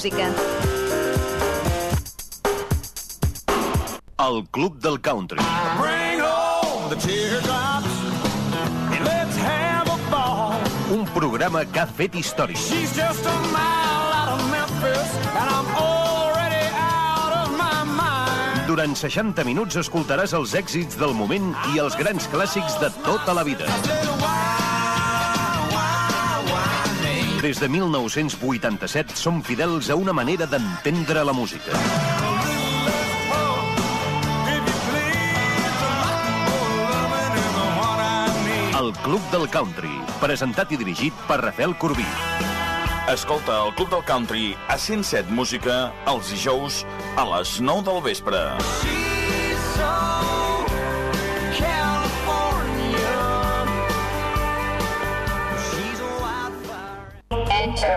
música. El Club del Country. Bring home the teardrops and let's have a ball. Un programa que ha fet història. She's just a mile out of Memphis and I'm already out of my mind. Durant 60 minuts escoltaràs els èxits del moment i els grans clàssics de tota la vida. Des de 1987 som fidels a una manera d'entendre la música. El Club del Country, presentat i dirigit per Rafael Corbí. Escolta el Club del Country a 107 Música els dijous a les 9 del vespre. Els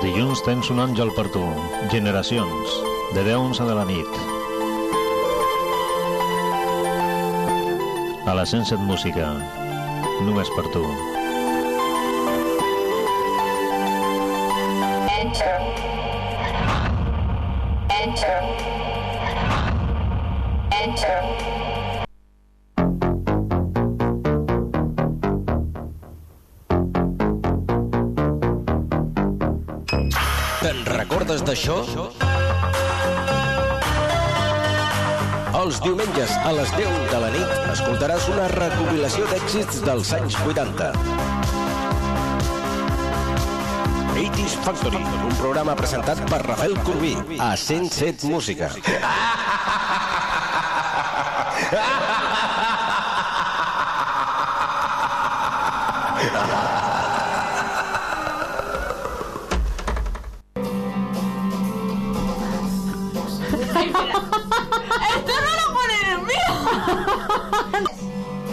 dilluns tens un àngel per tu. Generacions, de 10 a 11 de la nit. A la 107 Música, només per tu. Recordes d'això? Els diumenges a les 10 de la nit escoltaràs una recopilació d'èxits dels anys 80. 80's Factory, un programa presentat per Rafael Corbí a 107 Música.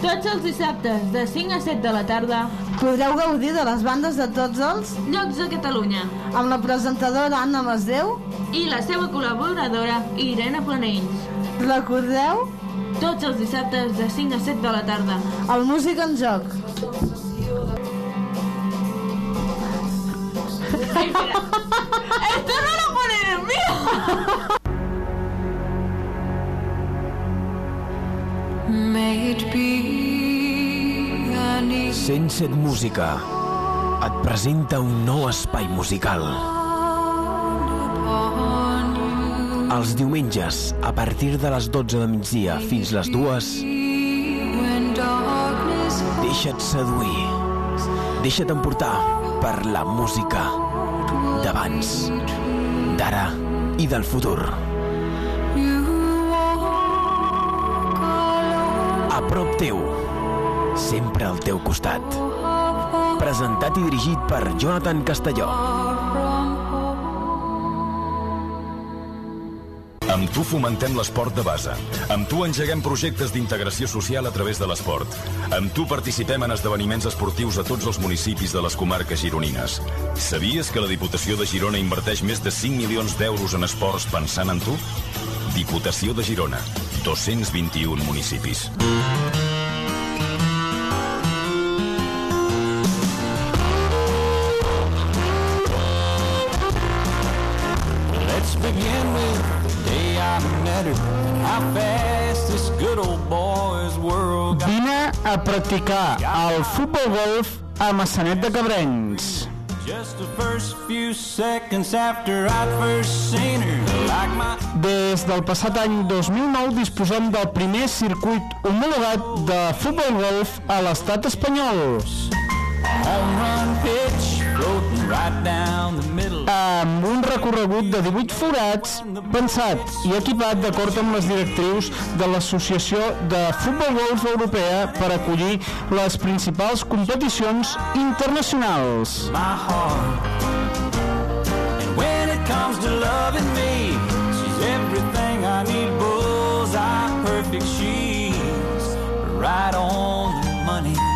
Tots els dissabtes, de 5 a 7 de la tarda, Podreu gaudir de les bandes de tots els llocs de Catalunya, amb la presentadora Anna Masdeu. i la seva col·laboradora, Irene Planells. Recordeu Tots els dissabtes, de 5 a 7 de la tarda. el Música en Joc. ¡Esto 107 Música et presenta un nou espai musical. Els diumenges, a partir de les 12 de migdia fins les 2, when darkness deixa't seduir. Deixa't emportar per la música d'abans, d'ara i del futur. A prop teu, sempre al teu costat. Presentat i dirigit per Jonathan Castelló. Amb tu fomentem l'esport de base. Amb tu engeguem projectes d'integració social a través de l'esport. Amb tu participem en esdeveniments esportius a tots els municipis de les comarques gironines. Sabies que la Diputació de Girona inverteix més de 5 milions d'euros en esports pensant en tu? Diputació de Girona. 221 municipis. Let's a practicar el futbol golf a Massanet de Cabrenys. Des del passat any 2009 disposem del primer circuit homologat de futbol golf a l'estat espanyol, home run pitch amb un recorregut de 18 forats pensat i equipat d'acord amb les directrius de l'Associació de Futbol Golf Europea per acollir les principals competicions internacionals. right on the money.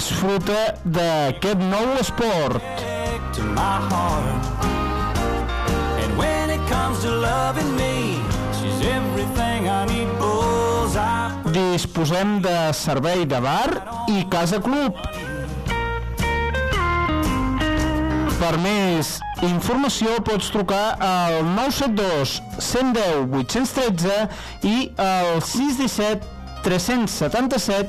disfruta d'aquest nou esport. to my heart. And when it comes to loving me, she's everything I need. Bullseye. Disposem de servei de bar i casa club. Per més informació pots trucar al 972 110 813 i al 617 377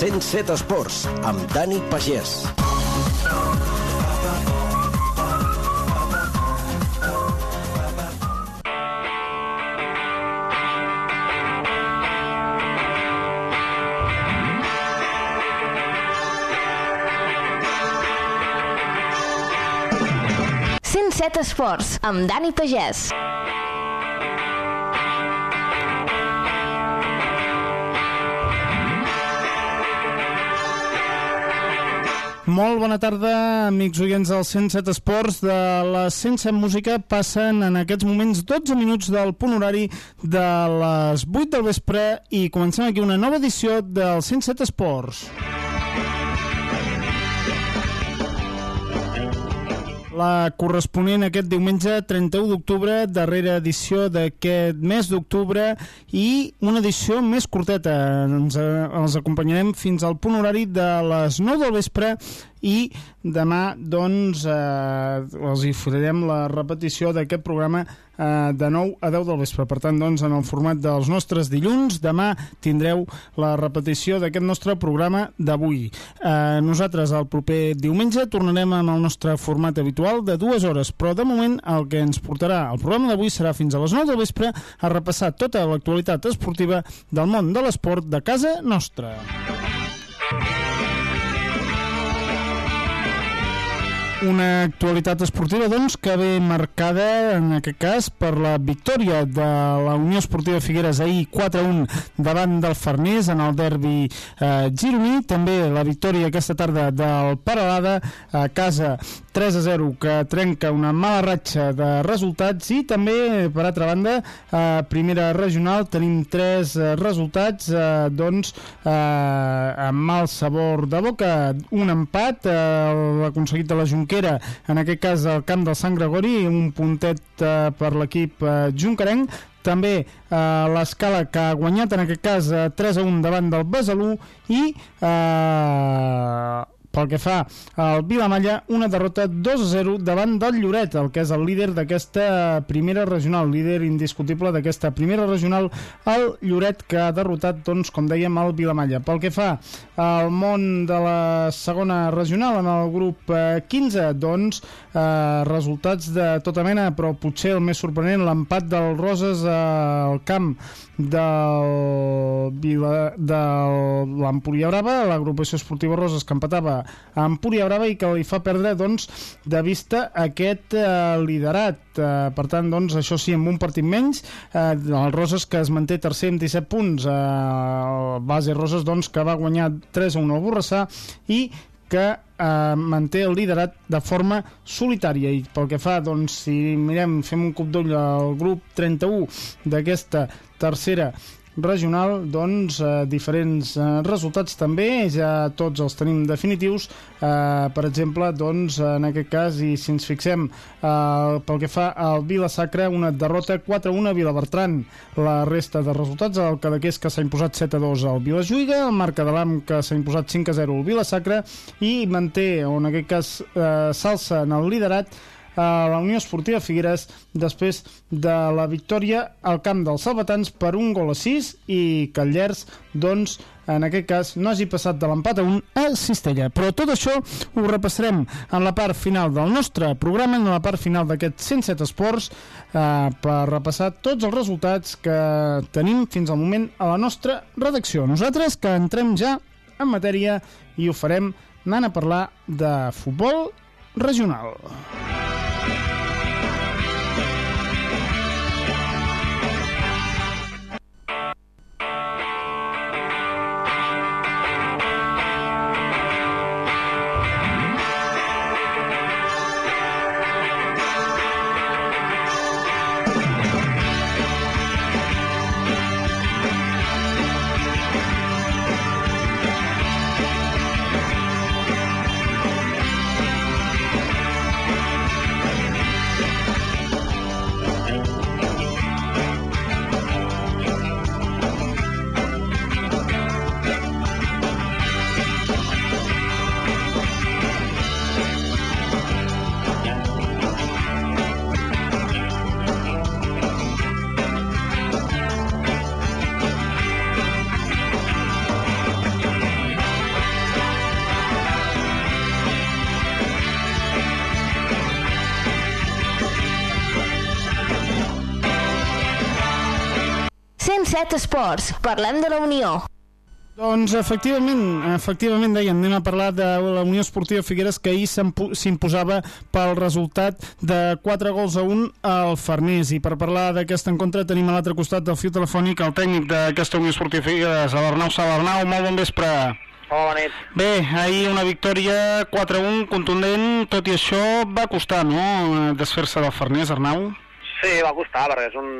107 Esports, amb Dani Pagès. set Esports, amb Dani Pagès. Molt bona tarda, amics oients del 107 Esports. De la 107 Música passen en aquests moments 12 minuts del punt horari de les 8 del vespre i comencem aquí una nova edició del 107 Esports. La corresponent aquest diumenge 31 d'octubre, darrera edició d'aquest mes d'octubre i una edició més curteta. Ens eh, els acompanyarem fins al punt horari de les 9 del vespre i demà doncs eh, els hi la repetició d'aquest programa eh, de 9 a 10 del vespre. Per tant, doncs, en el format dels nostres dilluns, demà tindreu la repetició d'aquest nostre programa d'avui. Eh, nosaltres el proper diumenge tornarem amb el nostre format habitual de dues hores, però de moment el que ens portarà el programa d'avui serà fins a les 9 del vespre a repassar tota l'actualitat esportiva del món de l'esport de casa nostra. Una actualitat esportiva, doncs, que ve marcada, en aquest cas, per la victòria de la Unió Esportiva Figueres ahir 4-1 davant del Farners en el derbi eh, gironí. També la victòria aquesta tarda del Paralada a casa 3-0 que trenca una mala ratxa de resultats i també, per altra banda, a primera regional tenim tres eh, resultats eh, doncs, eh, amb mal sabor de boca. Un empat, eh, aconseguit de la Junquera, en aquest cas al camp del Sant Gregori, un puntet eh, per l'equip eh, juncarenc, també eh, l'escala que ha guanyat en aquest cas eh, 3 a 1 davant del Besalú i eh, pel que fa al Vilamalla, una derrota 2 a 0 davant del Lloret, el que és el líder d'aquesta primera regional, líder indiscutible d'aquesta primera regional, el Lloret, que ha derrotat, doncs, com dèiem, el Vilamalla. Pel que fa al món de la segona regional, en el grup eh, 15, doncs, eh, resultats de tota mena, però potser el més sorprenent, l'empat del Roses al camp del, Vila, de l'Empúria Brava, l'agrupació esportiva Roses que empatava Empúria Brava i que li fa perdre doncs, de vista aquest eh, liderat. Eh, per tant, doncs, això sí, amb un partit menys, eh, el Roses que es manté tercer amb 17 punts, eh, el base Roses doncs, que va guanyar 3 a 1 al Borrassà i que eh, manté el liderat de forma solitària. I pel que fa, doncs, si mirem, fem un cop d'ull al grup 31 d'aquesta tercera regional, doncs eh, diferents eh, resultats també, ja tots els tenim definitius, eh, per exemple, doncs en aquest cas, i si ens fixem eh, pel que fa al Vila Sacra, una derrota 4-1 a Vilabertran, la resta de resultats, el Cadaqués que s'ha imposat 7-2 al Vila Juiga, el Marc Adalam que s'ha imposat 5-0 al Vila Sacra i manté, o en aquest cas eh, s'alça en el liderat a la Unió Esportiva Figueres després de la victòria al camp dels Salvatans per un gol a 6 i que el Llers, doncs, en aquest cas, no hagi passat de l'empat a un a Cistella. Però tot això ho repassarem en la part final del nostre programa, en la part final d'aquest 107 Esports, eh, per repassar tots els resultats que tenim fins al moment a la nostra redacció. Nosaltres que entrem ja en matèria i ho farem anant a parlar de futbol regional. Set Esports. Parlem de la Unió. Doncs efectivament, efectivament deien, anem a parlar de la Unió Esportiva Figueres que ahir s'imposava pel resultat de 4 gols a 1 al Farners i per parlar d'aquest encontre tenim a l'altre costat del fiu telefònic el tècnic d'aquesta Unió Esportiva Figueres, l'Arnau Salarnau, molt bon vespre. Hola, bona nit. Bé, ahir una victòria 4-1 contundent, tot i això va costar, no?, desfer-se del Farners, Arnau? Sí, va costar, perquè és, un,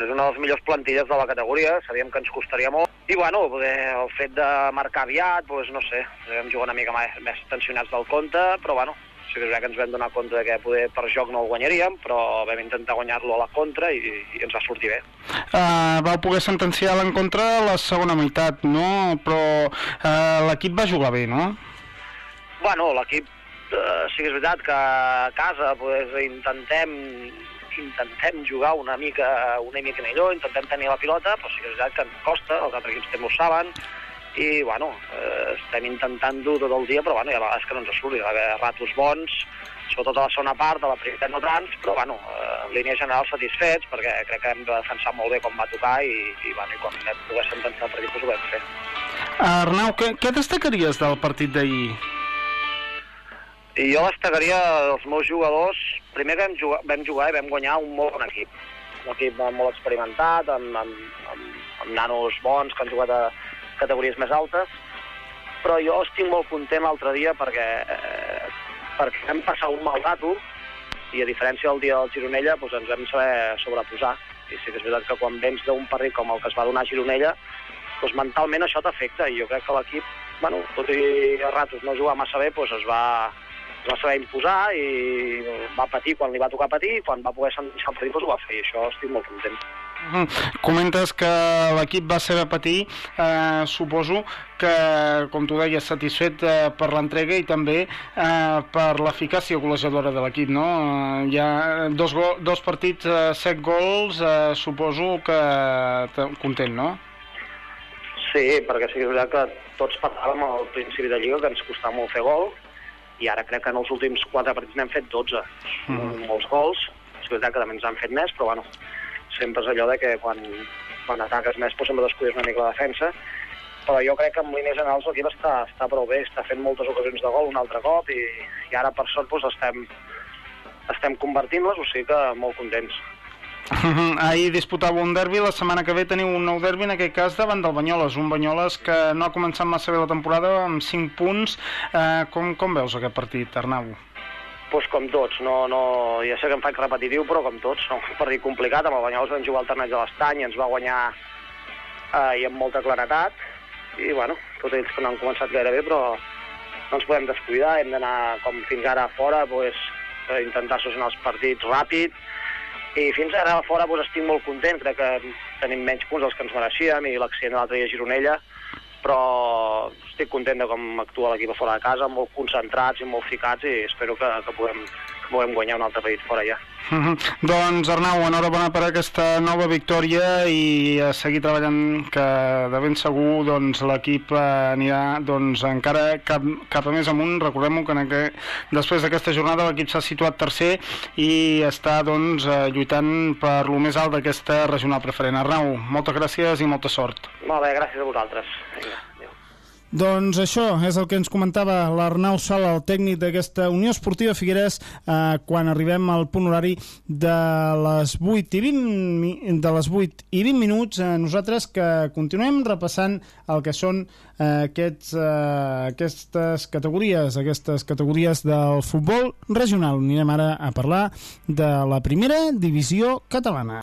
és una de les millors plantilles de la categoria, sabíem que ens costaria molt. I bueno, poder, el fet de marcar aviat, doncs no sé, vam jugar una mica més, més tensionats del compte, però bueno, sí que és veritat que ens vam donar compte de que poder per joc no el guanyaríem, però vam intentar guanyar-lo a la contra i, i ens va sortir bé. Uh, vau poder sentenciar l'encontre a la segona meitat, no? Però uh, l'equip va jugar bé, no? Bueno, l'equip eh, sí que és veritat que a casa pues, intentem intentem jugar una mica, una mica millor, intentem tenir la pilota, però sí que és veritat que ens costa, els altres equips també ho saben, i bueno, eh, estem intentant-ho tot el dia, però bueno, hi ha vegades que no ens surt, hi ha ratos bons, sobretot a la segona part, a la primera no tants, però bueno, eh, en línia general satisfets, perquè crec que hem de defensar molt bé com va tocar i, i, bueno, i quan vam poder sentenciar el partit doncs ho vam fer. Arnau, què, què destacaries del partit d'ahir? I jo destacaria els meus jugadors. Primer vam jugar, vam jugar i vam guanyar un molt bon equip. Un equip molt experimentat, amb, amb, amb, amb nanos bons que han jugat a categories més altes. Però jo estic molt content l'altre dia perquè, eh, perquè vam passar un mal rato i a diferència del dia del Gironella doncs ens vam saber sobreposar. I sí que és veritat que quan vens d'un partit com el que es va donar a Gironella, doncs mentalment això t'afecta i jo crec que l'equip, bueno, tot i a ratos no jugar massa bé, doncs es va, es va saber imposar i va patir quan li va tocar patir i quan va poder partit doncs ho va fer i això estic molt content. Mhm. Comentes que l'equip va saber patir, eh, suposo que, com tu deies, satisfet eh, per l'entrega i també eh, per l'eficàcia golejadora de l'equip, no? Eh, hi ha dos, go dos partits, eh, set gols, eh, suposo que te- content, no? Sí, perquè sí que és veritat que tots parlàvem al principi de Lliga que ens costava molt fer gol i ara crec que en els últims quatre partits n'hem fet 12. Mm. Molts gols, és veritat que també ens han fet més, però bueno, sempre és allò de que quan, quan ataques més doncs sempre descuides una mica la defensa però jo crec que en línies generals l'equip està, està prou bé, està fent moltes ocasions de gol un altre cop i, i ara per sort doncs, estem, estem convertint-les, o sigui que molt contents. Ahir disputava un derbi, la setmana que ve teniu un nou derbi, en aquest cas davant del Banyoles, un Banyoles que no ha començat massa bé la temporada amb 5 punts. Eh, com, com veus aquest partit, Arnau? Pues com tots, no, no, ja sé que em faig repetitiu, però com tots, no, un partit complicat, amb el Banyoles vam jugar alternats a l'estany, ens va guanyar eh, i amb molta claretat, i bueno, tots ells que no han començat gaire bé, però no ens podem descuidar, hem d'anar com fins ara fora, pues, intentar solucionar els partits ràpid, i fins ara a fora pues, estic molt content, crec que tenim menys punts dels que ens mereixíem, i l'accident de l'altre dia a Gironella, però estic content de com actua l'equip a fora de casa, molt concentrats i molt ficats, i espero que, que, puguem, que puguem guanyar un altre partit fora ja. Uh -huh. Doncs Arnau, enhorabona per aquesta nova victòria i a seguir treballant que de ben segur doncs, l'equip anirà doncs, encara cap, cap a més amunt. Recordem que aquest, després d'aquesta jornada l'equip s'ha situat tercer i està doncs, eh, lluitant per lo més alt d'aquesta regional preferent. Arnau, moltes gràcies i molta sort. Molt bé, gràcies a vosaltres. Vinga. Doncs això és el que ens comentava l'Arnau Sala, el tècnic d'aquesta Unió Esportiva Figueres, eh, quan arribem al punt horari de les 8 i 20, mi- de les 8 i 20 minuts. Eh, nosaltres que continuem repassant el que són eh, aquests, eh, aquestes categories, aquestes categories del futbol regional. Anirem ara a parlar de la primera divisió catalana.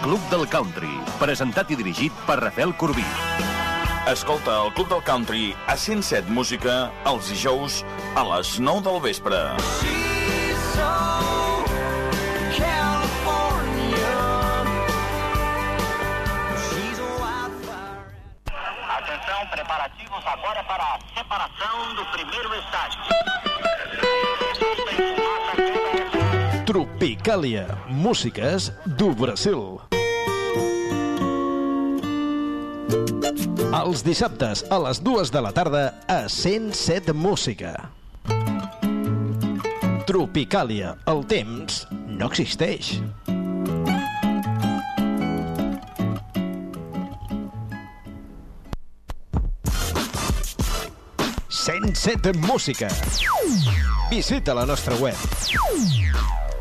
Club del Country, presentat i dirigit per Rafael Corbí. Escolta el Club del Country a 107 Música els dijous a les 9 del vespre. Atenção, preparativos agora para a separação do primeiro estágio. Tropicàlia, músiques do Brasil. Els dissabtes a les dues de la tarda a 107 Música. Tropicàlia, el temps no existeix. ...107 Música. Visita la nostra web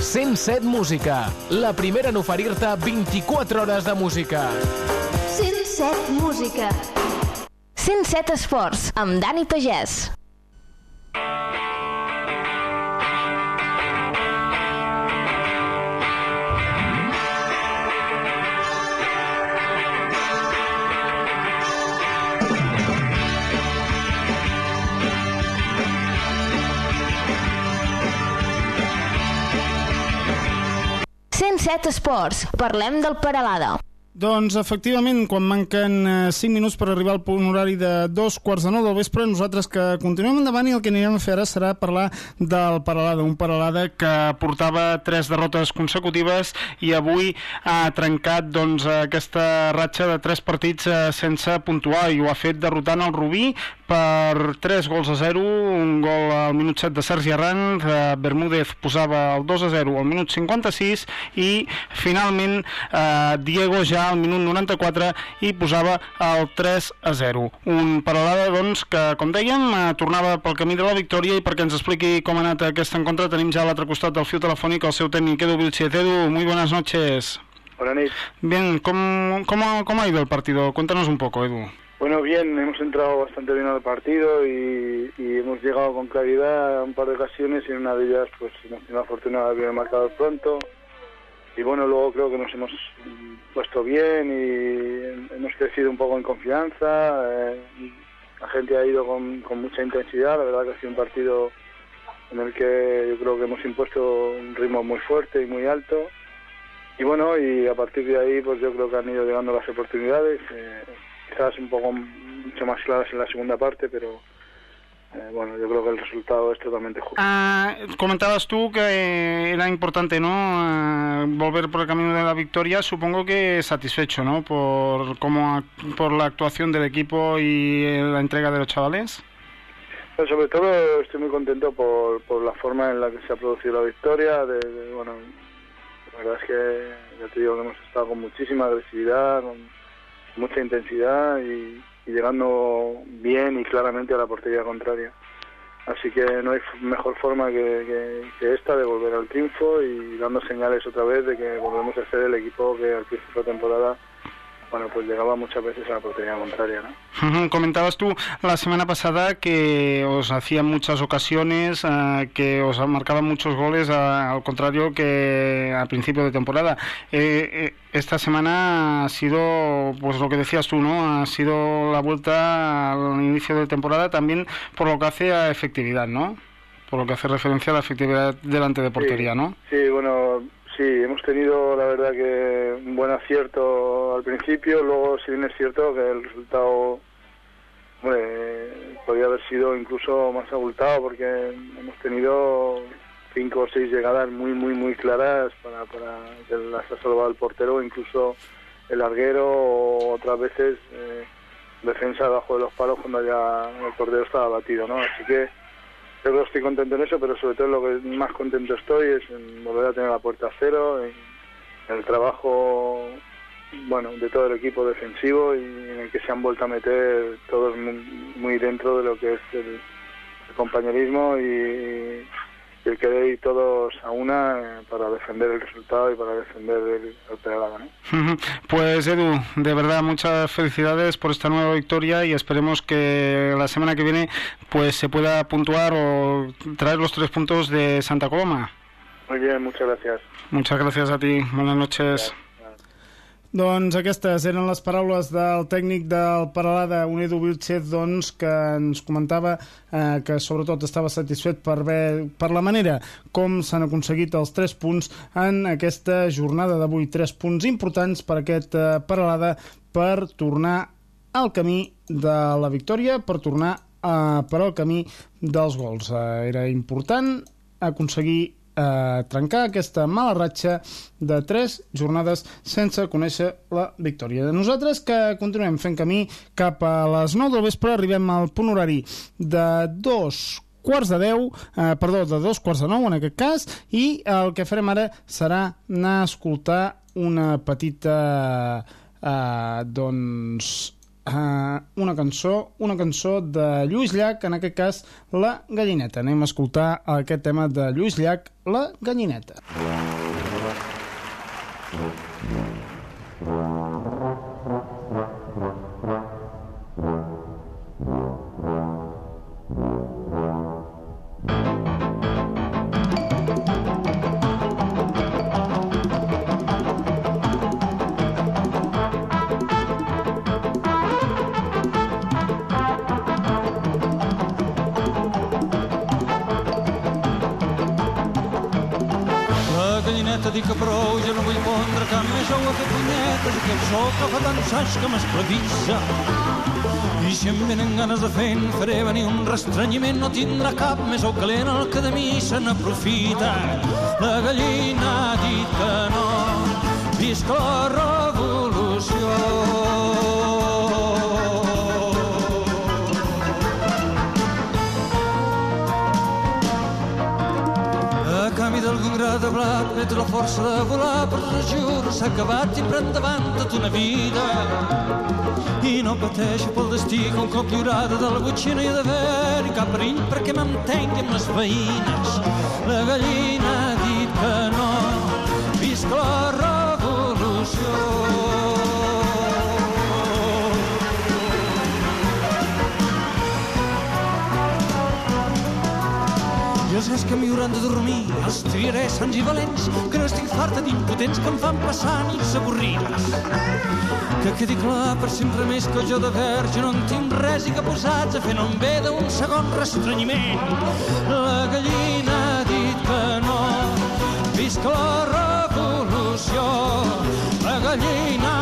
107 Música, la primera en oferir-te 24 hores de música. 107 Música. 107 Esports, amb Dani Pagès. Set Esports. Parlem del Peralada. Doncs, efectivament, quan manquen eh, 5 minuts per arribar al punt horari de dos quarts de nou del vespre, nosaltres que continuem endavant i el que anirem a fer ara serà parlar del Paralada, un Paralada que portava tres derrotes consecutives i avui ha trencat doncs, aquesta ratxa de tres partits eh, sense puntuar i ho ha fet derrotant el Rubí per 3 gols a 0, un gol al minut 7 de Sergi Arranz, eh, Bermúdez posava el 2 a 0 al minut 56 i finalment eh, Diego ja al minut 94 i posava el 3 a 0. Un paral·lada, doncs, que, com dèiem, eh, tornava pel camí de la victòria i perquè ens expliqui com ha anat aquest encontre tenim ja a l'altre costat del fiu telefònic el seu tècnic Edu Vilchez. Edu, muy buenas noches. Buenas noches. Bien, ¿cómo, cómo, ¿cómo ha ido el partido? Cuéntanos un poco, Edu. Bueno, bien, hemos entrado bastante bien al partido y, hemos llegado con claridad a un par de ocasiones y en una de ellas pues hemos tenido la fortuna de haber marcado pronto. Y bueno, luego creo que nos hemos puesto bien y hemos crecido un poco en confianza, eh, la gente ha ido con, con mucha intensidad, la verdad que ha sido un partido en el que yo creo que hemos impuesto un ritmo muy fuerte y muy alto. Y bueno, y a partir de ahí pues yo creo que han ido llegando las oportunidades, eh, quizás un poco mucho más claras en la segunda parte, pero eh, bueno, yo creo que el resultado es totalmente justo. Ah, comentabas tú que era importante, ¿no? Ah, volver por el camino de la victoria. Supongo que satisfecho, ¿no? Por cómo, por la actuación del equipo y eh, la entrega de los chavales. Pero sobre todo estoy muy contento por, por la forma en la que se ha producido la victoria. De, de- bueno, la verdad es que ya te digo que hemos estado con muchísima agresividad, con mucha intensidad y, llegando bien y claramente a la portería contraria. Así que no hay mejor forma que, que- que esta de volver al triunfo y dando señales otra vez de que volvemos a ser el equipo que al principio de la temporada bueno, pues llegaba muchas veces a la portería contraria, ¿no? Comentabas tú la semana pasada que os hacían muchas ocasiones, ah, que os marcaban muchos goles, al contrario que al principio de temporada. Eh, eh, esta semana ha sido, pues lo que decías tú, ¿no? Ha sido la vuelta al inicio de temporada también por lo que hace a efectividad, ¿no? Por lo que hace referencia a la efectividad delante de portería, ¿no? Sí, bueno, sí, hemos tenido la verdad que un buen acierto al principio, luego si bien es cierto que el resultado hombre, podría haber sido incluso más abultado porque hemos tenido cinco o seis llegadas muy, muy, muy claras para, para que las ha salvado el portero, incluso el larguero o otras veces eh, defensa debajo de los palos cuando ya el portero estaba batido, ¿no? Así que yo creo que estoy contento en eso, pero sobre todo lo que más contento estoy es en volver a tener la puerta a cero, en, el trabajo bueno de todo el equipo defensivo y en el que se han vuelto a meter todos muy, muy dentro de lo que es el, el compañerismo y, querer ir todos a una eh, para defender el resultado y para defender el, el Peralada, ¿no? Ujú. Pues Edu, de verdad muchas felicidades por esta nueva victoria y esperemos que la semana que viene pues se pueda puntuar o traer los tres puntos de Santa Coloma. Muy bien, muchas gracias. Muchas gracias a ti, buenas noches. Doncs aquestes eren les paraules del tècnic del Paralada, un Edu Vilchez, doncs, que ens comentava eh, que sobretot estava satisfet per, ver, per la manera com s'han aconseguit els 3 punts en aquesta jornada d'avui. 3 punts importants per aquest eh, Paralada per tornar al camí de la victòria, per tornar eh, per al camí dels gols. Eh, era important aconseguir eh, trencar aquesta mala ratxa de tres jornades sense conèixer la victòria. Nosaltres que continuem fent camí cap a les 9 del vespre arribem al punt horari de dos quarts de 10, eh, perdó, de dos quarts de 9 en aquest cas, i el que farem ara serà anar a escoltar una petita eh, doncs uh, una cançó, una cançó de Lluís Llach, en aquest cas La Gallineta. Anem a escoltar aquest tema de Lluís Llach, La Gallineta. La fa tant saig que m'esclavissa. I si em venen ganes de fer, faré venir un restrenyiment, no tindrà cap més ou calent el que de mi se n'aprofita. La gallina ha dit que no, visca la. Té la força de volar per juro s'ha acabat i pren davant tota una vida i no pateixo pel destí un cop lliurada de la butxina i d'haver-hi cap perill perquè m'entengui amb les veïnes la gallina ha dit que no visc la revolució Gats que m'hi de dormir els triaré sants i valents que no estic farta d'impotents que em fan passar nits avorrides. Que quedi clar per sempre més que jo de verge no en tinc res i que posats a fer no em ve d'un segon restrenyiment. La gallina ha dit que no, visca la revolució. La gallina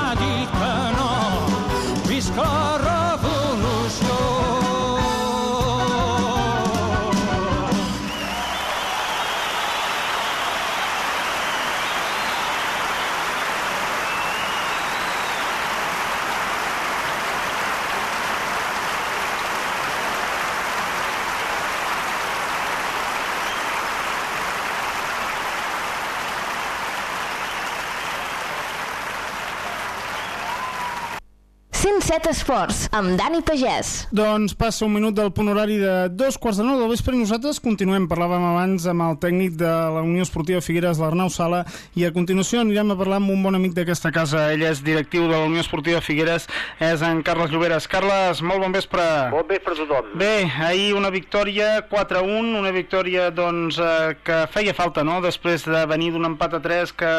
Set esports, amb Dani Pagès. Doncs passa un minut del punt horari de dos quarts de nou del vespre i nosaltres continuem. Parlàvem abans amb el tècnic de la Unió Esportiva Figueres, l'Arnau Sala, i a continuació anirem a parlar amb un bon amic d'aquesta casa. Ell és directiu de la Unió Esportiva Figueres, és en Carles Lloberes. Carles, molt bon vespre. Bon vespre a tothom. Bé, ahir una victòria 4-1, una victòria doncs, eh, que feia falta, no?, després de venir d'un empat a 3 que,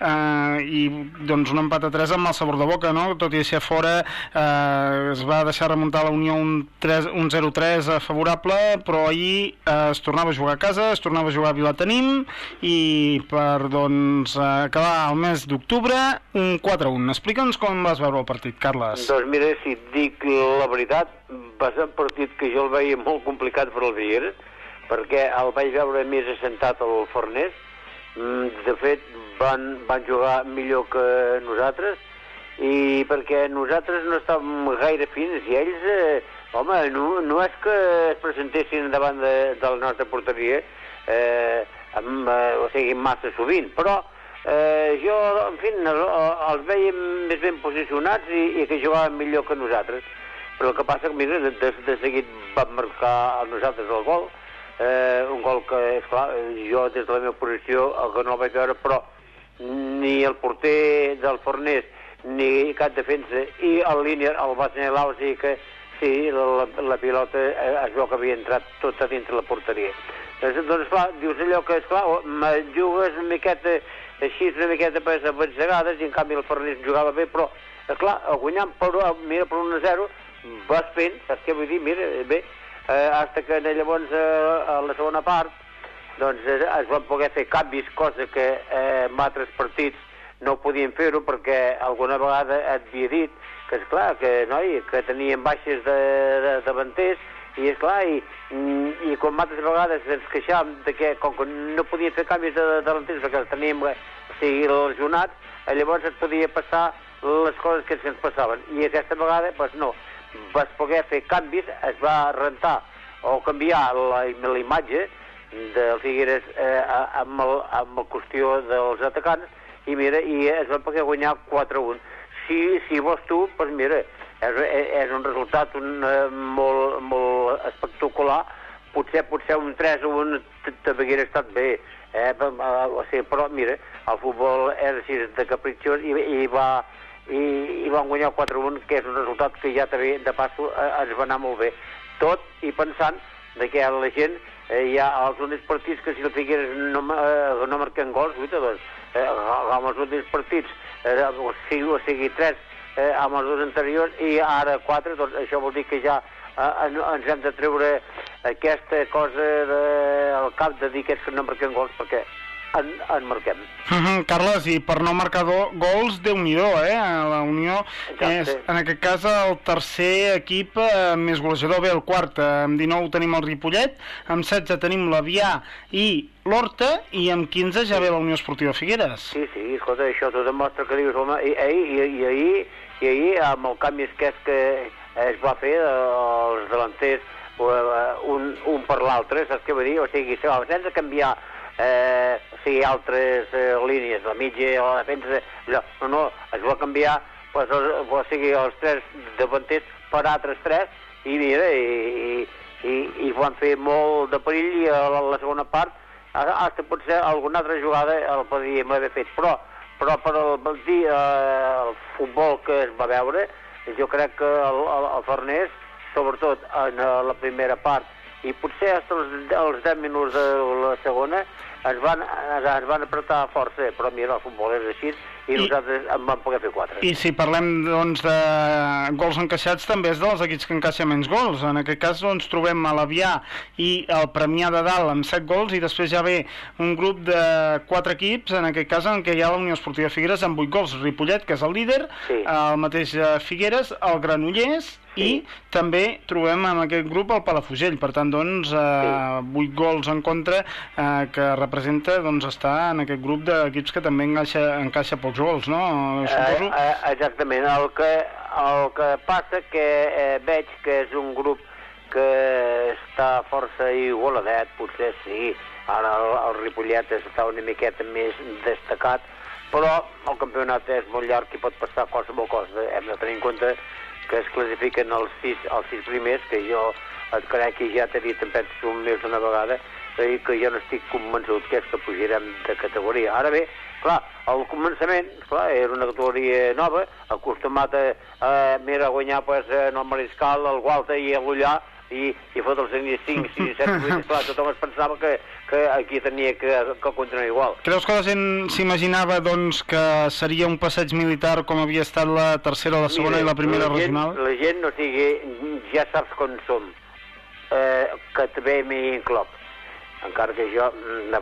eh, i doncs un empat a 3 amb mal sabor de boca, no?, tot i ser fora eh, es va deixar remuntar la Unió un, 3, un 0-3 eh, favorable, però ahir eh, es tornava a jugar a casa, es tornava a jugar a Vilatenim i per doncs, acabar el mes d'octubre un 4-1. Explica'ns com vas veure el partit, Carles. Doncs mira, si et dic la veritat, va ser un partit que jo el veia molt complicat per al Figueres, perquè el vaig veure més assentat al Fornés. Mm, De fet, van, van jugar millor que nosaltres, i perquè nosaltres no estàvem gaire fins i ells, eh, home, no, no és que es presentessin davant de, de la nostra porteria, eh, amb, eh, o sigui, massa sovint, però eh, jo, en fi, el- els veiem més ben posicionats i, i que jugaven millor que nosaltres. Però el que passa que, mira, de, de, de seguit van marcar a nosaltres el gol, eh, un gol que, esclar, jo des de la meva posició el que no el vaig veure, però ni el porter del Fornés ni cap defensa i el línia el o sigui que sí, la, la, pilota eh, es veu que havia entrat tota dintre la porteria. Doncs, doncs clar, dius allò que, esclar, jugues una miqueta així, una miqueta per abatzegades, i en canvi el Fernández jugava bé, però, esclar, guanyant per, mira, per 1 a 0, vas fent, saps què vull dir? Mira, bé, eh, hasta que llavors eh, a la segona part doncs eh, es van poder fer canvis, cosa que eh, en altres partits no podien fer-ho perquè alguna vegada et havia dit que, és clar que, noi, que tenien baixes de, de davanters i és clar, i, mm, i com altres vegades ens queixàvem de que com que no podien fer canvis de, de davanters perquè els teníem eh, o sigui, lesionats, eh, llavors et podia passar les coses que ens passaven. I aquesta vegada, doncs no, vas poder fer canvis, es va rentar o canviar la, la imatge del Figueres eh, amb, el, amb la qüestió dels atacants i mira, i es va poder guanyar 4-1. Si, si vols tu, doncs mira, és, és un resultat un, eh, molt, molt espectacular, potser potser un 3 o un també hauria estat bé, eh? eh, o sigui, però mira, el futbol és així de capritxós i, i va i, i van guanyar 4-1, que és un resultat que ja també, de passo, eh, ens va anar molt bé. Tot i pensant de que la gent eh, hi ha els únics partits que si el Figueres no, eh, no marquen gols, guaita, doncs, eh, amb els últims partits, eh, o sigui, o sigui tres eh, amb els dos anteriors i ara quatre, doncs això vol dir que ja eh, en- ens hem de treure aquesta cosa de, al cap de dir que no marquen gols perquè en, en marquem. Mhm, Carles, i per no marcar do, gols, déu nhi eh? La Unió és, en aquest cas, el tercer equip eh, més golejador, bé, el quart, eh, amb 19 tenim el Ripollet, amb 16 tenim l'Avià i l'Horta, i amb 15 ja ve la Unió Esportiva Figueres. Sí, sí, escolta, això t'ho demostra que dius, home, i, i, i, i ahir, i ahir, amb el canvi aquest que es va fer, els delanters, eh, un, un per l'altre, saps què vull dir? O sigui, sense canviar eh, o sigui, altres eh, línies, la mitja, la defensa, allò, no, no, es va canviar, pues, el, o sigui, els tres davanters per altres tres, i mira, i, i, i, i van fer molt de perill i a la, la segona part, hasta potser alguna altra jugada el podíem haver fet, però, però per el, el, eh, el futbol que es va veure, jo crec que el, el, el Farners, sobretot en eh, la primera part, i potser fins els 10 minuts de la segona, es van, es, es van apretar força, però mira, el futbol és així, i, I nosaltres en vam poder fer quatre. I si parlem doncs, de gols encaixats, també és dels equips que encaixa menys gols. En aquest cas doncs, trobem a l'Avià i el Premià de Dalt amb 7 gols i després ja ve un grup de 4 equips, en aquest cas en què hi ha la Unió Esportiva Figueres amb 8 gols. Ripollet, que és el líder, sí. el mateix eh, Figueres, el Granollers i també trobem en aquest grup el Palafugell, per tant, doncs, eh, 8 gols en contra, eh, que representa doncs, estar en aquest grup d'equips que també encaixa, encaixa pocs gols, no? Suposo. Eh, eh, exactament, el que, el que passa que eh, veig que és un grup que està força igualadet, potser sí, ara el, el Ripollet està una miqueta més destacat, però el campionat és molt llarg i pot passar qualsevol cosa. Hem de tenir en compte que es classifiquen els sis, els sis primers, que jo et crec que ja t'he dit, em penso més una vegada, i que jo no estic convençut que és que pujarem de categoria. Ara bé, clar, al començament, clar, era una categoria nova, acostumat a, a, mira, a guanyar pues, en el Mariscal, el Gualta i l'Ullà, i, i fot els 5, 6, 7, 8, clar, tothom es pensava que, que aquí tenia que, que continuar igual. Creus que la gent s'imaginava doncs, que seria un passeig militar com havia estat la tercera, la segona Mira, i la primera la gent, regional? La gent, no sigui, ja saps com som, eh, que també m'hi inclop. Encara que jo,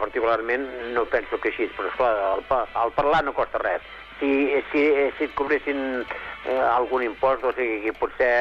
particularment, no penso que així, però esclar, el, el parlar no costa res. Si, si, si et cobressin eh, algun impost, o sigui, que potser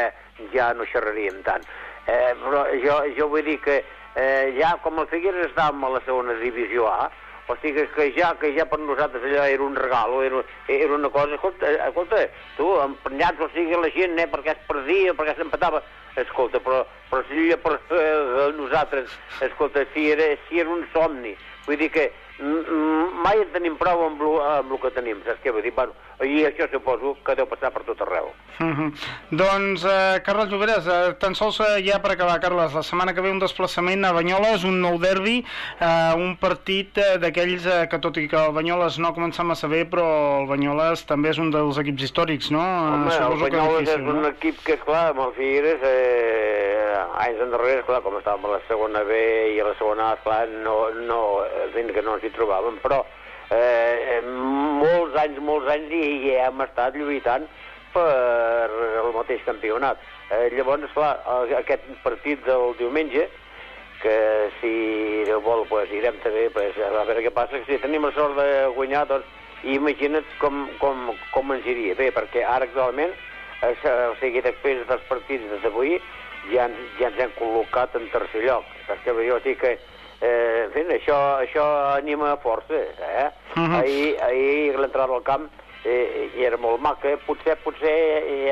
ja no xerraríem tant. Eh, però jo, jo vull dir que eh, ja com el Figueres estàvem a la segona divisió A, o sigui que ja, que ja per nosaltres allò era un regal, era, era una cosa... Escolta, escolta tu, emprenyats, o sigui, la gent, eh, perquè es perdia, perquè s'empatava... Escolta, però, però si per eh, nosaltres, escolta, si era, si era un somni, vull dir que mai en tenim prou amb, el que tenim, saps què vull dir? Bueno, i això suposo que deu passar per tot arreu. Mhm. Doncs, eh, Carles Lloberes, eh, tan sols eh, ja per acabar, Carles, la setmana que ve un desplaçament a Banyoles, un nou derbi, eh, un partit eh, d'aquells eh, que tot i que el Banyoles no ha començat massa bé, però el Banyoles també és un dels equips històrics, no? Eh, Home, el suposo que Banyoles difícil, és un no? equip que, esclar, amb el Figueres, eh, anys endarrere, esclar, com estàvem a la segona B i a la segona A, esclar, no, no, que no ens hi trobàvem, però eh, eh, molts anys, molts anys i, i hem estat lluitant per el mateix campionat. Eh, llavors, esclar, el- aquest partit del diumenge, que si Déu vol, pues, irem també pues, a veure què passa, que si tenim la sort de guanyar, doncs, imagina't com, com, com ens iria bé, perquè ara actualment, eh, o sigui, després dels partits d'avui, ja, ja ens hem col·locat en tercer lloc. Saps què vull dir? O sigui que, eh, en fi, això, això anima força, eh? Mhm. Ahir, ahir l'entrada al camp eh, i era molt maca, potser, potser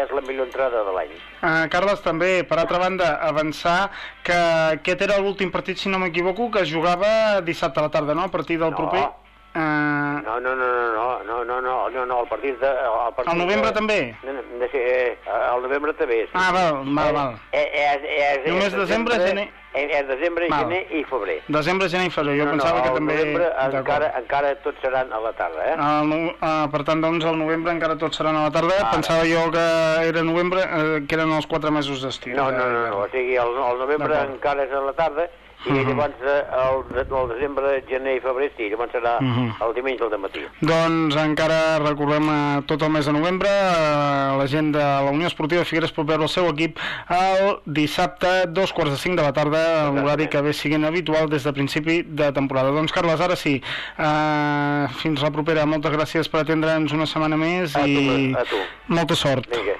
és la millor entrada de l'any. Uh, Carles, també, per altra banda, avançar que aquest era l'últim partit, si no m'equivoco, que jugava dissabte a la tarda, no? A partir del No. proper... Uh, No, no, no, no, no, no, no, no, no, el partit de... El, partit Al novembre de, també? No, no, de, eh, al novembre també, sí. Ah, val, val, val. Eh, eh, eh, eh, Només desembre, gener- Eh, eh, desembre, Val. gener i febrer. Desembre, gener i febrer. Jo no, pensava no, que també... novembre encara, encara tots seran a la tarda, eh? El, ah, per tant, doncs, al novembre encara tots seran a la tarda. Ara. Pensava jo que era novembre, eh, que eren els quatre mesos d'estiu. No, no, no, no, o sigui, el, el novembre encara és a la tarda i Mhm. llavors eh, el, de- el desembre, gener i febrer sí, llavors serà Mhm. el diumenge al matí. Doncs encara recordem eh, tot el mes de novembre eh, la gent de la Unió Esportiva Figueres pot veure el seu equip el dissabte, dos quarts de cinc de la tarda a l'horari que ve siguent habitual des de principi de temporada. Doncs Carles, ara sí eh, fins la propera, moltes gràcies per atendre'ns una setmana més A tu, i a tu. molta sort. Vinga,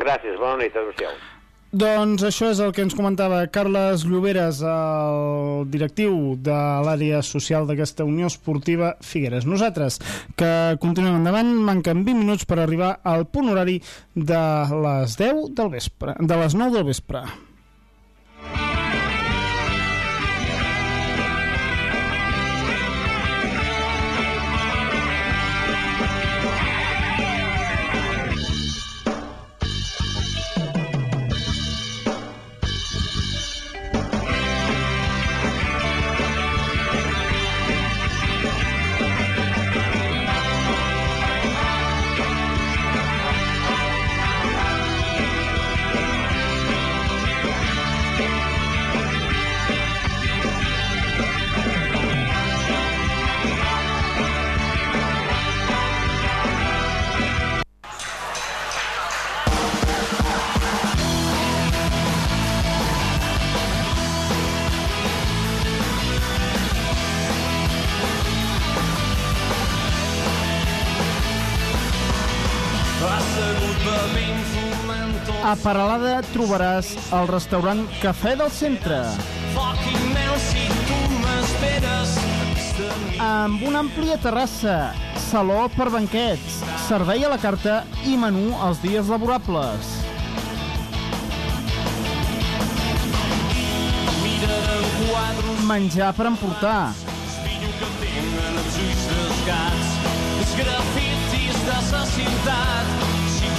gràcies, bona nit, adéu-siau. Doncs això és el que ens comentava Carles Lloberes, el directiu de l'àrea social d'aquesta Unió Esportiva Figueres. Nosaltres, que continuem endavant, manquen 20 minuts per arribar al punt horari de les 10 del vespre, de les 9 del vespre. Fumant tot A Paralada trobaràs el restaurant Cafè del Centre, amb una àmplia terrassa, saló per banquets, servei a la carta i menú els dies laborables. Menjar per emportar, els ulls dels gats els grafitis de sa ciutat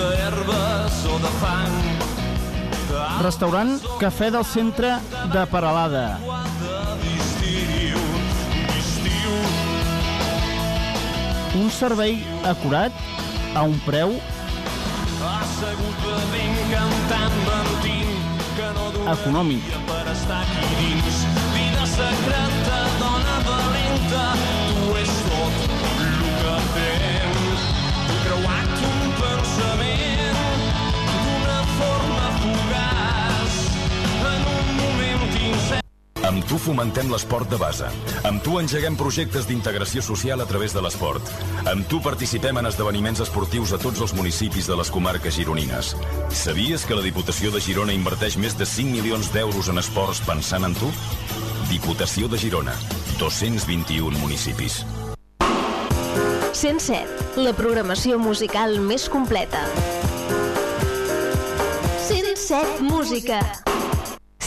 d'herbes o de fang Restaurant Cafè del Centre de Paralada. Un servei acurat a un preu assegut bevint cantant mentint que no donaria econòmic. per estar aquí dins vida secreta dona valenta Amb tu fomentem l'esport de base. Amb tu engeguem projectes d'integració social a través de l'esport. Amb tu participem en esdeveniments esportius a tots els municipis de les comarques gironines. Sabies que la Diputació de Girona inverteix més de 5 milions d'euros en esports pensant en tu? Diputació de Girona. 221 municipis. 107, la programació musical més completa. 107 Música.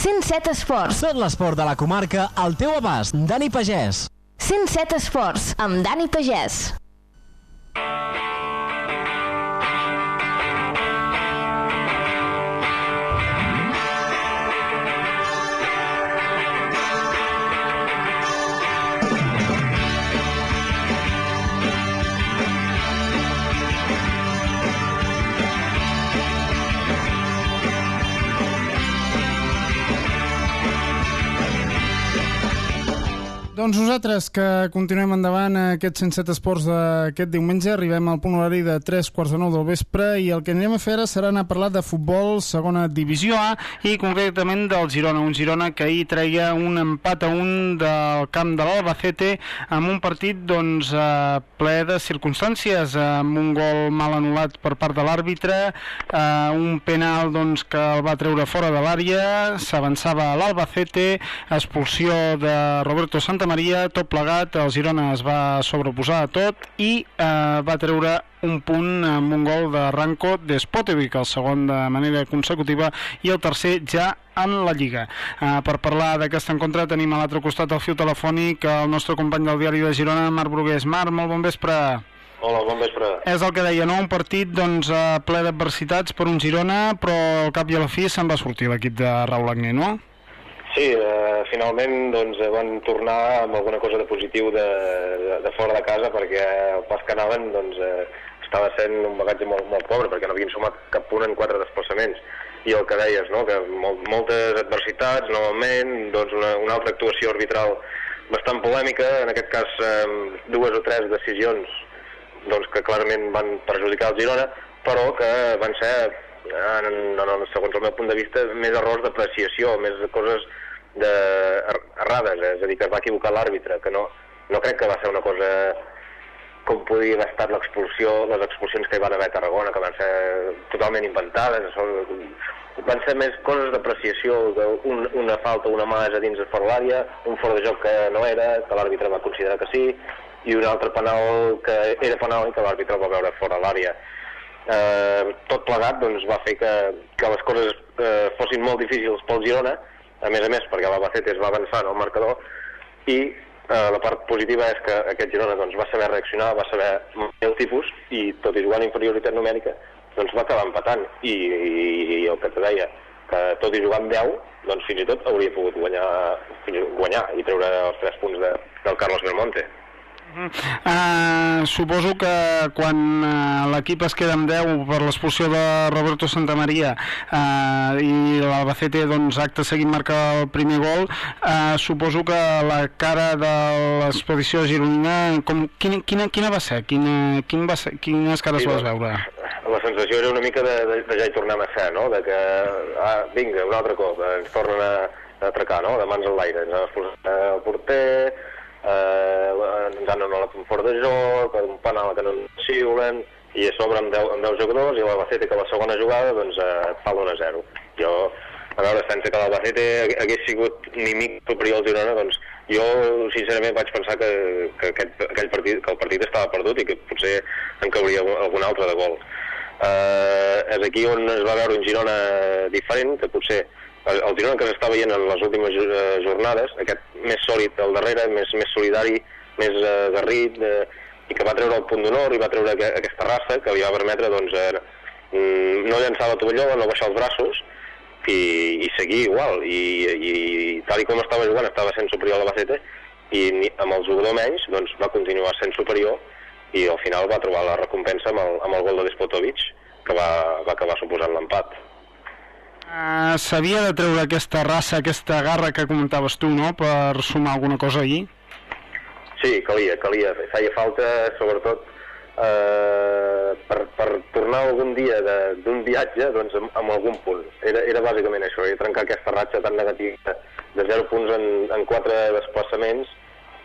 107 Esports. Tot l'esport de la comarca al teu abast. Dani Pagès. 107 Esports, amb Dani Pagès. Doncs nosaltres, que continuem endavant aquest 107 esports d'aquest diumenge, arribem al punt horari de 3 quarts de 9 del vespre i el que anirem a fer ara serà anar a parlar de futbol segona divisió A i concretament del Girona, un Girona que ahir treia un empat a un del camp de l'Albacete amb un partit doncs, eh, ple de circumstàncies, amb un gol mal anul·lat per part de l'àrbitre, eh, un penal doncs, que el va treure fora de l'àrea, s'avançava l'Albacete, expulsió de Roberto Santamaria, tot plegat, el Girona es va sobreposar a tot i eh, va treure un punt amb un gol de Ranko Despotovic, el segon de manera consecutiva i el tercer ja en la Lliga. Uh, per parlar d'aquest encontre tenim a l'altre costat del fiu telefònic el nostre company del diari de Girona, Marc Brugués. Marc, molt bon vespre. Hola, bon vespre. És el que deia, no? Un partit doncs, eh, ple d'adversitats per un Girona, però al cap i a la fi se'n va sortir l'equip de Raül Agné, no? Sí, eh, finalment doncs, eh, van tornar amb alguna cosa de positiu de, de, de fora de casa perquè el pas que anaven doncs, eh, estava sent un bagatge molt, molt pobre perquè no havien sumat cap punt en quatre desplaçaments i el que deies, no? que mol, moltes adversitats, novament, doncs una, una altra actuació arbitral bastant polèmica, en aquest cas eh, dues o tres decisions doncs, que clarament van perjudicar el Girona, però que van ser, en, en, en, segons el meu punt de vista, més errors d'apreciació, més coses de, er, errades, eh? és a dir, que es va equivocar l'àrbitre, que no, no crec que va ser una cosa com podia haver estat l'expulsió, les expulsions que hi van haver a Tarragona, que van ser totalment inventades, això, van ser més coses d'apreciació, un, una falta, una mà a dins de fora l'àrea, un fora de joc que no era, que l'àrbitre va considerar que sí, i un altre penal que era penal i que l'àrbitre va veure fora l'àrea. Eh, tot plegat doncs, va fer que, que les coses eh, fossin molt difícils pel Girona, a més a més perquè l'Albacete es va avançar en el marcador, i eh, la part positiva és que aquest Girona doncs, va saber reaccionar, va saber el tipus, i tot i jugar en inferioritat numèrica, doncs va acabar empatant. I, i, i el que te deia, que tot i jugar amb 10, doncs fins i tot hauria pogut guanyar, guanyar i treure els 3 punts de, del Carlos Belmonte. Uh, suposo que quan uh, l'equip es queda amb 10 per l'expulsió de Roberto Santamaria uh, i l'Albacete doncs, acte seguint marca el primer gol uh, suposo que la cara de l'expedició gironina com, quina, quina, quina va ser? Quina, quin va ser? Quines cares Sí, vas veure? La sensació era una mica de, de, de ja hi tornem a ser, no? De que, ah, vinga, un altre cop, eh, ens tornen a, a atracar, no? De mans en l'aire, ens han expulsat el porter, eh, ens han anul·lat un fort de joc, un penal que no xiulen, i a sobre amb 10, amb 10 jugadors, i l'Albacete que a la segona jugada doncs, eh, fa l'1 0. Jo, a veure, sense que l'Albacete hagués sigut ni mic superior al Girona, doncs jo sincerament vaig pensar que, que, aquest, aquell partit, que el partit estava perdut i que potser en cauria algun altre de gol. Eh, és aquí on es va veure un Girona diferent, que potser el, Girona que s'està veient en les últimes eh, jornades, aquest més sòlid al darrere, més, més solidari, més eh, garrit, eh, i que va treure el punt d'honor i va treure que, aquesta raça que li va permetre doncs, eh, mm, no llançar la tovallola, no baixar els braços i, i seguir igual. I, i tal i com estava jugant, estava sent superior a la Bacete i amb el jugador menys doncs, va continuar sent superior i al final va trobar la recompensa amb el, amb el gol de Despotovic que va, va acabar suposant l'empat. Uh, S'havia de treure aquesta raça, aquesta garra que comentaves tu, no?, per sumar alguna cosa allí. Sí, calia, calia. Feia falta, sobretot, eh, per, per tornar algun dia d'un viatge doncs, amb, amb algun punt. Era, era bàsicament això, era trencar aquesta ratxa tan negativa de 0 punts en, en 4 desplaçaments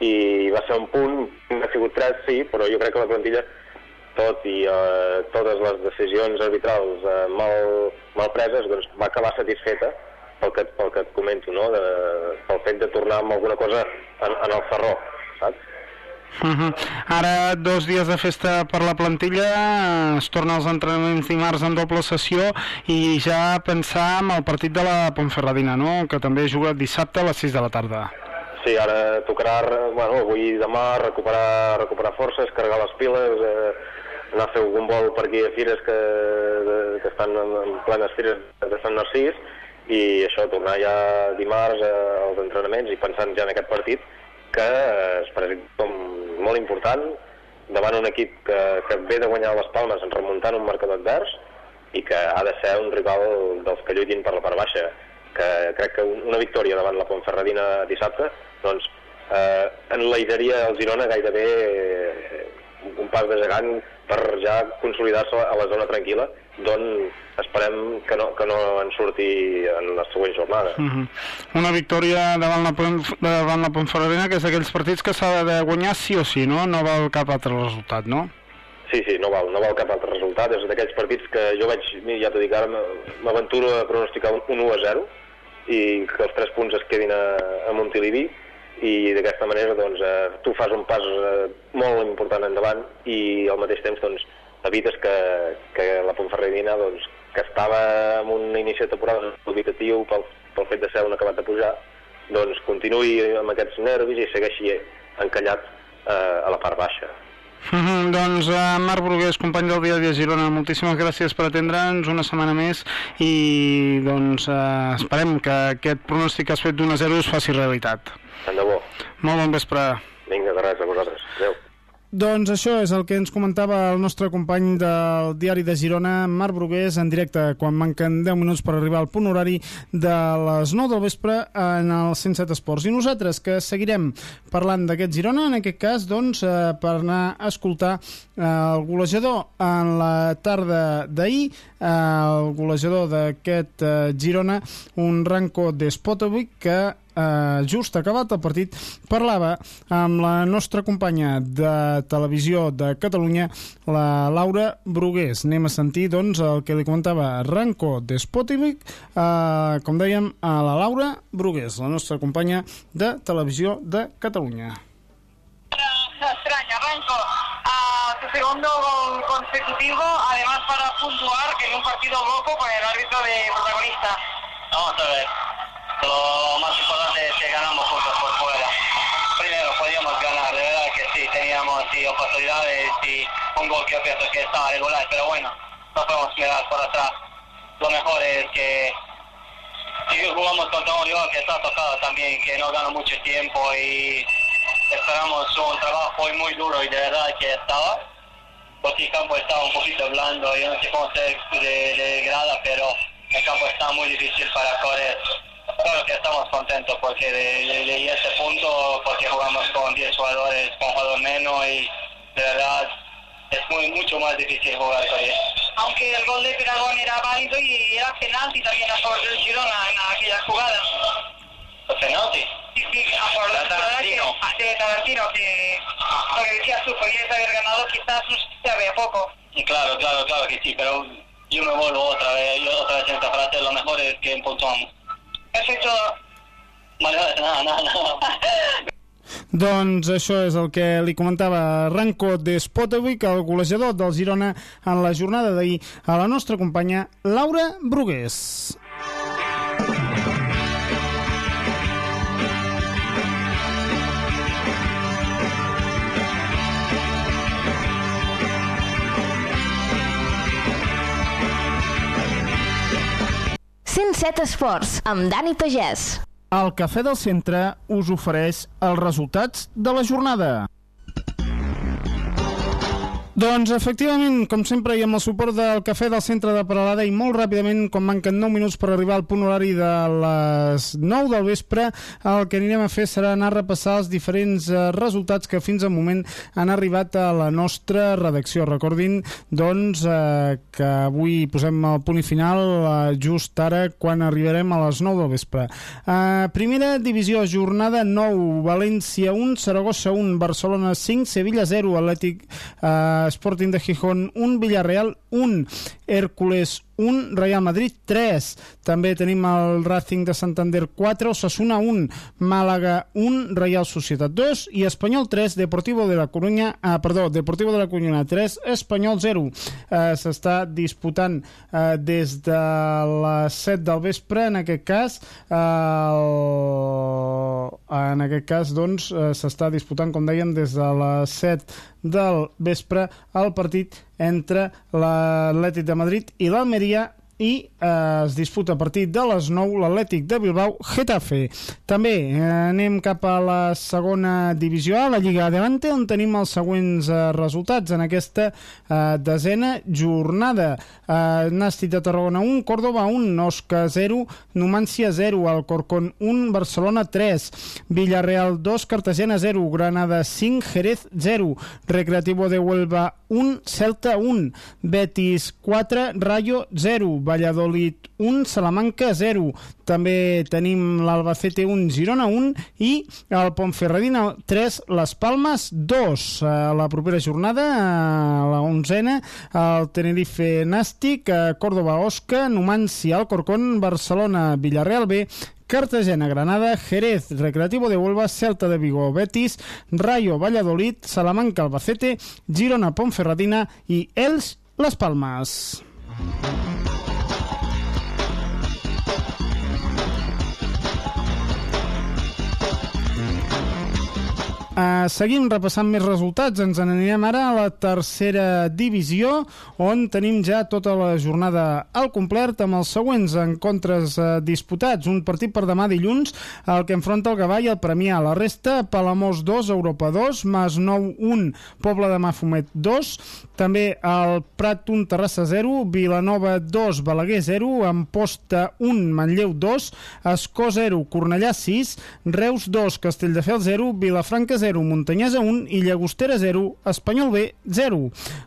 i va ser un punt, ha sigut 3, sí, però jo crec que la plantilla tot i eh, totes les decisions arbitrals eh, mal, mal preses doncs, va acabar satisfeta pel que, pel que et comento, no? de, pel fet de tornar amb alguna cosa en, en el ferró, saps? Uh -huh. Ara, dos dies de festa per la plantilla, es torna als entrenaments dimarts en doble sessió i ja pensar en el partit de la Ponferradina, no?, que també juga dissabte a les 6 de la tarda. Sí, ara tocarà, bueno, avui i demà recuperar, recuperar forces, carregar les piles, eh, anar a fer algun vol per aquí a Fires que, que estan en, en plenes Fires de Sant Narcís i això, tornar ja dimarts eh, als entrenaments i pensant ja en aquest partit que es presenta com molt important davant un equip que, que ve de guanyar les Palmes en remuntant un marcador advers i que ha de ser un rival dels que lluitin per la part baixa que crec que un- una victòria davant la Pontferradina dissabte doncs eh, enlaidaria el Girona gairebé un pas de gegant per ja consolidar-se a la zona tranquil·la d'on esperem que no, que no en surti en les següents jornades. Uh -huh. Una victòria davant la, davant la Ponferradina, que és d'aquells partits que s'ha de guanyar sí o sí, no? No val cap altre resultat, no? Sí, sí, no val, no val cap altre resultat. És d'aquells partits que jo veig, ja t'ho dic ara, m'aventuro a pronosticar un, un 1 a 0 i que els 3 punts es quedin a, a Montilivi i d'aquesta manera doncs, eh, tu fas un pas eh, molt important endavant i al mateix temps doncs, evites que, que la Pontferradina doncs, que estava en un inici de temporada dubitatiu pel, pel fet de ser un acabat de pujar doncs continuï amb aquests nervis i segueixi encallat eh, a la part baixa. Uh -huh. Doncs uh, Marc Brugués, company del Diari de Girona, moltíssimes gràcies per atendre'ns una setmana més i doncs uh, esperem que aquest pronòstic que has fet d'un a 0 es faci realitat. Tant de bo. Molt bon vespre. Vinga, de res, a vosaltres. Adéu. Doncs això és el que ens comentava el nostre company del diari de Girona, Marc Brugués, en directe, quan manquen 10 minuts per arribar al punt horari de les 9 del vespre en el 107 Esports. I nosaltres, que seguirem parlant d'aquest Girona, en aquest cas, doncs, eh, per anar a escoltar eh, el golejador en la tarda d'ahir, eh, el golejador d'aquest eh, Girona, un Ranko Despotovic, que eh, just acabat el partit, parlava amb la nostra companya de televisió de Catalunya, la Laura Brugués. Anem a sentir, doncs, el que li comentava Ranco Despotovic, eh, com dèiem, a la Laura Brugués, la nostra companya de televisió de Catalunya. extraña, Ranco. A su segundo gol consecutivo, además para puntuar en un partido loco con el árbitro de protagonista. Vamos a ver. Lo más importante es que ganamos juntos por fuera. Primero, podíamos ganar, de verdad que sí, teníamos sí, oportunidades y un gol que yo que estaba regular, pero bueno, no podemos mirar por atrás. Lo mejor es que si jugamos contra un rival que está tocado también, que no gana mucho tiempo y esperamos un trabajo muy, duro y de verdad que estaba, porque el campo estaba un poquito blando, yo no sé cómo se de, de pero el campo está muy difícil para correr. Claro que estamos contentos porque de, ese punto, porque jugamos con 10 jugadores, con jugador menos y de verdad es muy mucho más difícil jugar todavía. Aunque el gol de Piragón era válido y era penalti también a favor del Girona en aquella jugada. ¿Los penalti? Sí, sí, a favor del Tarantino. Que- de Tarantino, que lo que decías tú, podías haber ganado, quizás no se ve poco. Y claro, claro, claro que sí, pero yo me vuelvo otra vez, yo otra vez en esta frase, lo mejor es que puntuamos. Vale, vale, nada, nada, nada. Doncs això és el que li comentava Ranko Despotovic, el golejador del Girona en la jornada d'ahir a la nostra companya Laura Brugués. Set Esports, amb Dani Pagès. El Cafè del Centre us ofereix els resultats de la jornada. Doncs efectivament, com sempre, i amb el suport del Cafè del Centre de Paralada i molt ràpidament, com manquen 9 minuts per arribar al punt horari de les 9 del vespre, el que anirem a fer serà anar a repassar els diferents eh, resultats que fins al moment han arribat a la nostra redacció. Recordin, doncs, eh, que avui posem el punt final eh, just ara quan arribarem a les 9 del vespre. Eh, primera divisió, jornada 9, València 1, Saragossa 1, Barcelona 5, Sevilla 0, Atlètic eh, Sporting de Gijón 1, Villarreal 1, Hércules 1, Real Madrid 3. També tenim el Racing de Santander 4, Osasuna 1, Màlaga 1, Real Societat 2 i Espanyol 3, Deportivo de la Coruña, ah, perdó, Deportivo de la Coruña 3, Espanyol 0. Eh, S'està disputant eh, des de les 7 del vespre, en aquest cas, eh, el... en aquest cas, doncs, eh, s'està disputant, com dèiem, des de les 7 del vespre el partit entre l'Atlètic de Madrid i l'Almeria día i eh, es disputa a partir de les 9 l'Atlètic de Bilbao Getafe. També eh, anem cap a la segona divisió A, la Lliga Adelante, on tenim els següents eh, resultats en aquesta eh, desena jornada. Eh, Nàstic de Tarragona 1, Córdoba 1, Osca 0, Numància 0, Alcorcón 1, Barcelona 3, Villarreal 2, Cartagena 0, Granada 5, Jerez 0, Recreativo de Huelva 1, Celta 1, Betis 4, Rayo 0, Valladolid 1, Salamanca 0. També tenim l'Albacete 1, Girona 1 i el Ponferradina 3, Les Palmes 2. A la propera jornada, a la onzena, el Tenerife Nàstic, Córdoba Osca, Numancia Alcorcón, Barcelona Villarreal B, Cartagena, Granada, Jerez, Recreativo de Huelva, Celta de Vigo, Betis, Rayo, Valladolid, Salamanca, Albacete, Girona, Ponferradina i Els, Les Palmes. Uh, seguim repassant més resultats. Ens n'anirem ara a la tercera divisió, on tenim ja tota la jornada al complet amb els següents encontres uh, disputats. Un partit per demà dilluns, el que enfronta el Gavà i el Premià. La resta, Palamós 2, Europa 2, Mas 9 1, Poble de Mafumet 2, també el Prat 1, Terrassa 0, Vilanova 2, Balaguer 0, Amposta 1, Manlleu 2, Escó 0, Cornellà 6, Reus 2, Castelldefels 0, Vilafranca 0, Muntanyesa 1 i Llagostera 0, Espanyol B 0.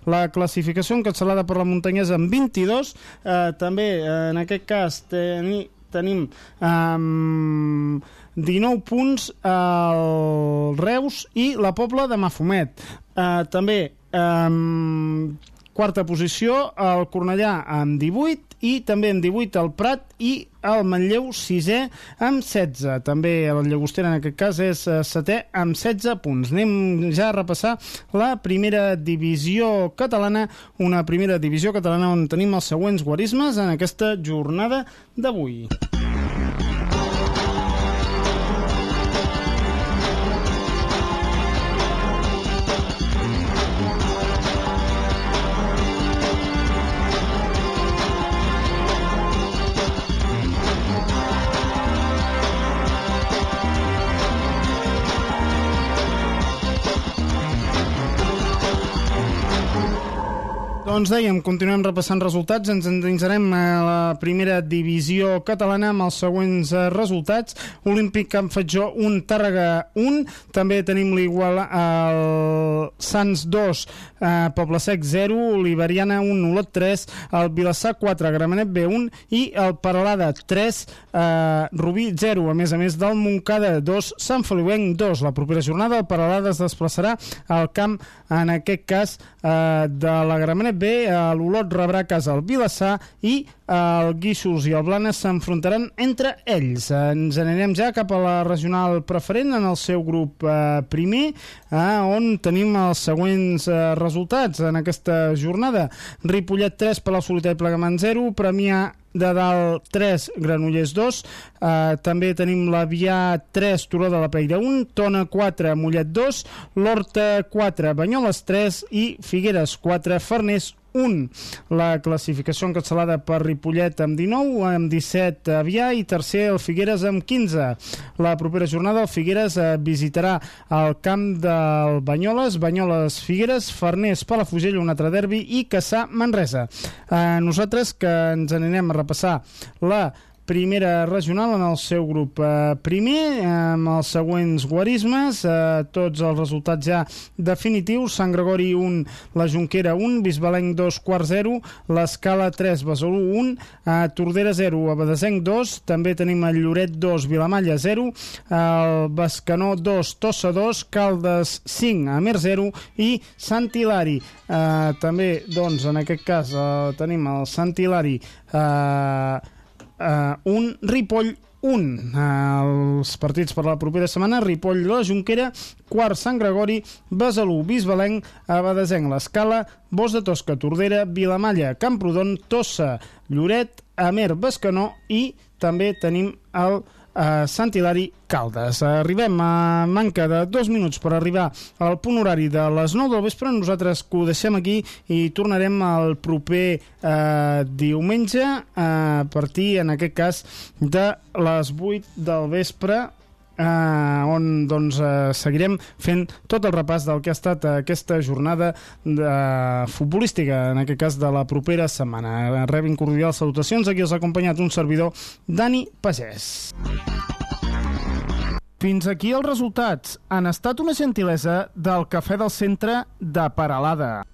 La classificació encapçalada per la Muntanyesa amb 22, eh, també eh, en aquest cas teni, tenim um, 19 punts al Reus i la Pobla de Mafumet. Eh, també um, quarta posició el Cornellà amb 18 i també amb 18 el Prat i el Manlleu sisè amb 16 també el Llagostera en aquest cas és eh, setè amb 16 punts. Anem ja a repassar la primera divisió catalana una primera divisió catalana on tenim els següents guarismes en aquesta jornada d'avui Doncs dèiem, continuem repassant resultats, ens endinsarem a la primera divisió catalana amb els següents eh, resultats. Olímpic Camp Fatjó 1, Tàrrega 1, també tenim l'igual al Sants 2, eh, Poble Sec 0, Oliveriana 1, Olot 3, el Vilassar 4, Gramenet B 1 i el Paralada 3, eh, Rubí 0, a més a més del Montcada 2, Sant Feliuenc 2. La propera jornada el Paralada es desplaçarà al camp, en aquest cas, eh, de la Gramenet B, eh, l'Olot rebrà casa el Vilassar i eh, el Guixos i el Blanes s'enfrontaran entre ells. Ens anirem ja cap a la regional preferent en el seu grup eh, primer, eh, on tenim els següents eh, resultats en aquesta jornada. Ripollet 3, Palau Solità i Plegamant 0, Premià de dalt 3, Granollers 2, eh, també tenim l'Avià 3, Turó de la Peira 1, Tona 4, Mollet 2, l'Horta 4, Banyoles 3 i Figueres 4, Farners 1. La classificació encapçalada per Ripollet amb 19, amb 17 Avià i tercer el Figueres amb 15. La propera jornada el Figueres eh, visitarà el camp del Banyoles, Banyoles Figueres, Farners Palafugell, un altre derbi i Caçà Manresa. Eh, nosaltres que ens anirem a repassar la primera regional en el seu grup eh, primer, amb els següents guarismes, eh, tots els resultats ja definitius, Sant Gregori 1, la Junquera 1, Bisbalenc 2, Quart 0, l'Escala 3, Besalú 1, eh, Tordera 0, Abadesenc 2, també tenim el Lloret 2, Vilamalla 0, el Bascanó 2, Tossa 2, Caldes 5, Amer 0 i Sant Hilari. Eh, també, doncs, en aquest cas eh, tenim el Sant Hilari eh, uh, un Ripoll 1. Uh, els partits per la propera setmana, Ripoll la Junquera, quart Sant Gregori, Besalú, Bisbalenc, Abadesenc, l'Escala, Bos de Tosca, Tordera, Vilamalla, Camprodon, Tossa, Lloret, Amer, Bescanó i també tenim el a Sant Hilari Caldes. Arribem a manca de dos minuts per arribar al punt horari de les 9 del vespre. Nosaltres que ho deixem aquí i tornarem el proper eh, diumenge a partir, en aquest cas, de les 8 del vespre eh, on doncs, eh, seguirem fent tot el repàs del que ha estat aquesta jornada de, futbolística, en aquest cas de la propera setmana. Rebin cordials salutacions, aquí els ha acompanyat un servidor, Dani Pagès. Fins aquí els resultats. Han estat una gentilesa del Cafè del Centre de Paralada.